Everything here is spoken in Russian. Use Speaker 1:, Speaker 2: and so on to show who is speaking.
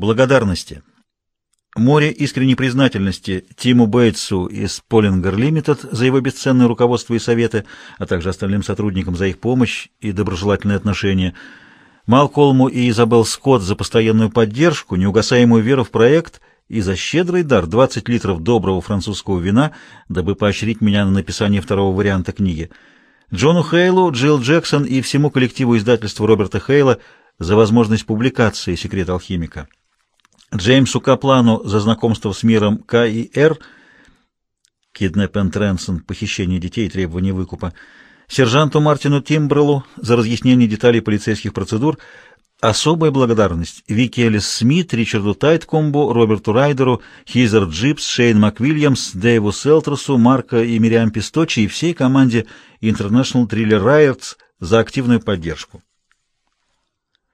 Speaker 1: Благодарности. Море искренней признательности Тиму Бейтсу из Полингер Лимитед за его бесценное руководство и советы, а также остальным сотрудникам за их помощь и доброжелательные отношения, Малколму и Изабел Скотт за постоянную поддержку, неугасаемую веру в проект и за щедрый дар 20 литров доброго французского вина, дабы поощрить меня на написание второго варианта книги, Джону Хейлу, Джилл Джексон и всему коллективу издательства Роберта Хейла за возможность публикации «Секрет алхимика». Джеймсу Каплану за знакомство с миром К и Р, kidnap and ransom, похищение детей и требование выкупа, сержанту Мартину Тимбреллу за разъяснение деталей полицейских процедур, особая благодарность Вики Элис Смит, Ричарду Тайткомбу, Роберту Райдеру, Хизер Джипс, Шейн МакВильямс, Дэйву Селтрусу, Марка и Мириам Писточи и всей команде International Thriller Riots за активную поддержку.